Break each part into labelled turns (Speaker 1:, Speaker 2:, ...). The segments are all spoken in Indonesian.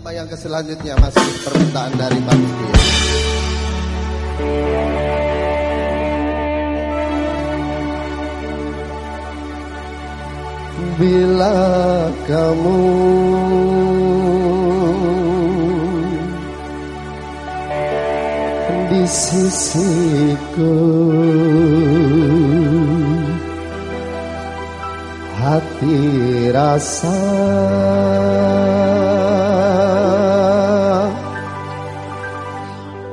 Speaker 1: Apa yang keselanjutnya masih permintaan dari Pak Budi. Bila kamu di sisiku hati rasa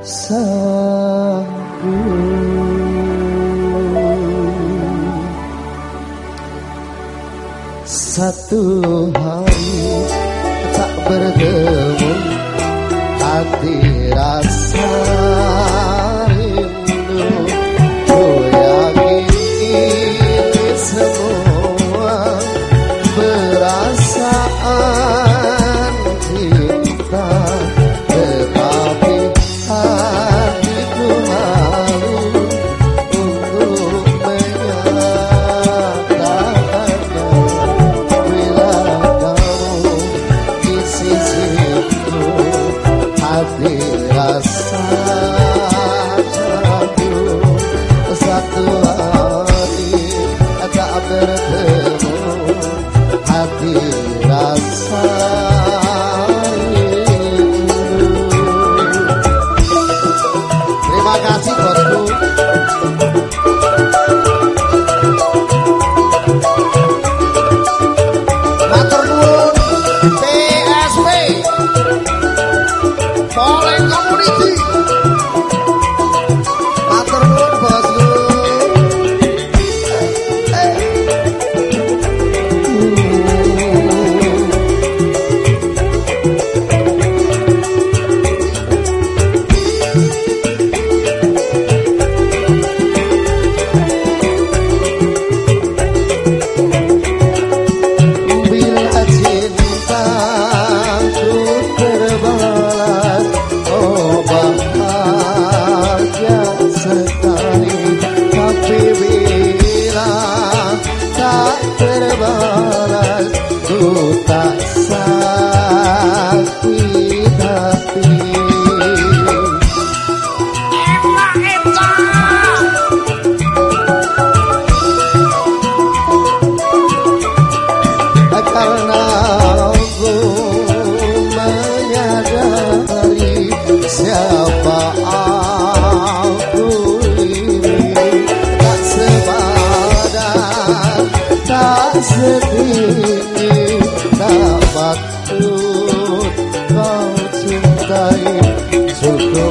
Speaker 1: Satu hari tak bertemu hati rasa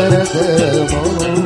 Speaker 1: ಸರಸಮೋ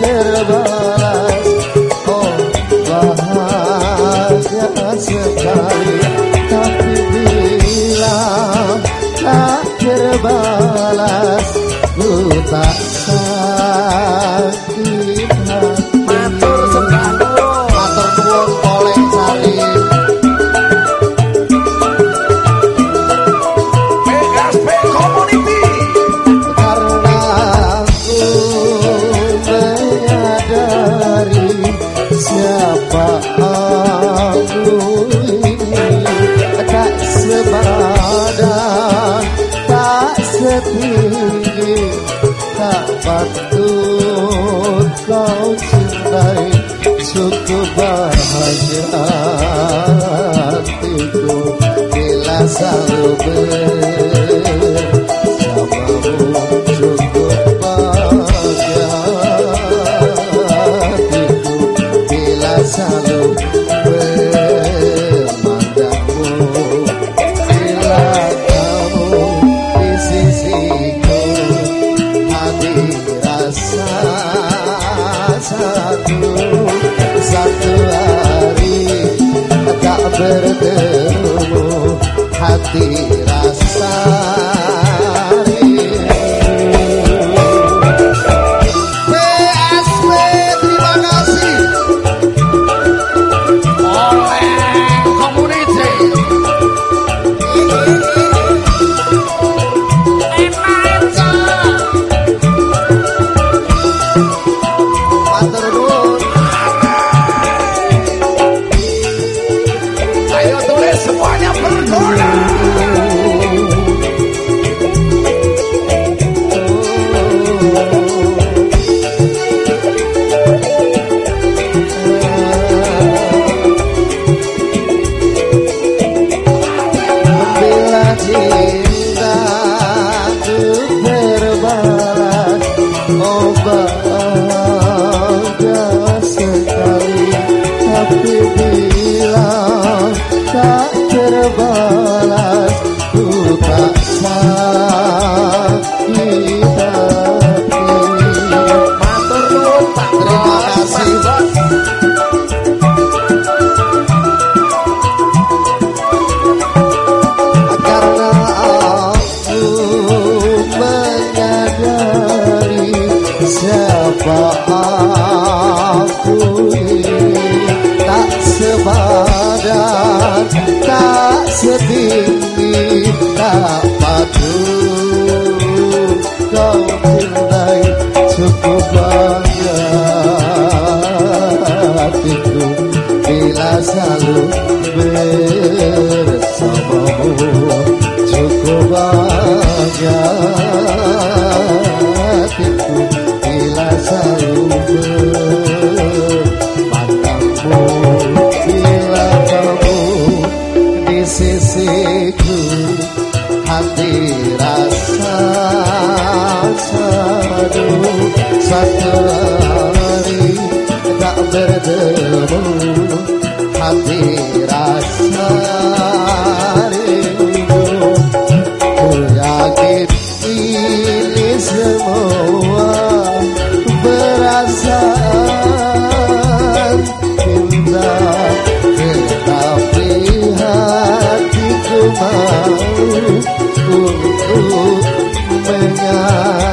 Speaker 1: göster bana Sungguh bahagia hatiku Bila tak bertemu Hati rasa Oba tak sepadan, tak setinggi, tak patut kau cintai cukup bangga hatiku bila selalu bersamamu cukup bangga hatiku bila selalu berpandangmu satu hari tak bertemu hati rasa untuk menyatakan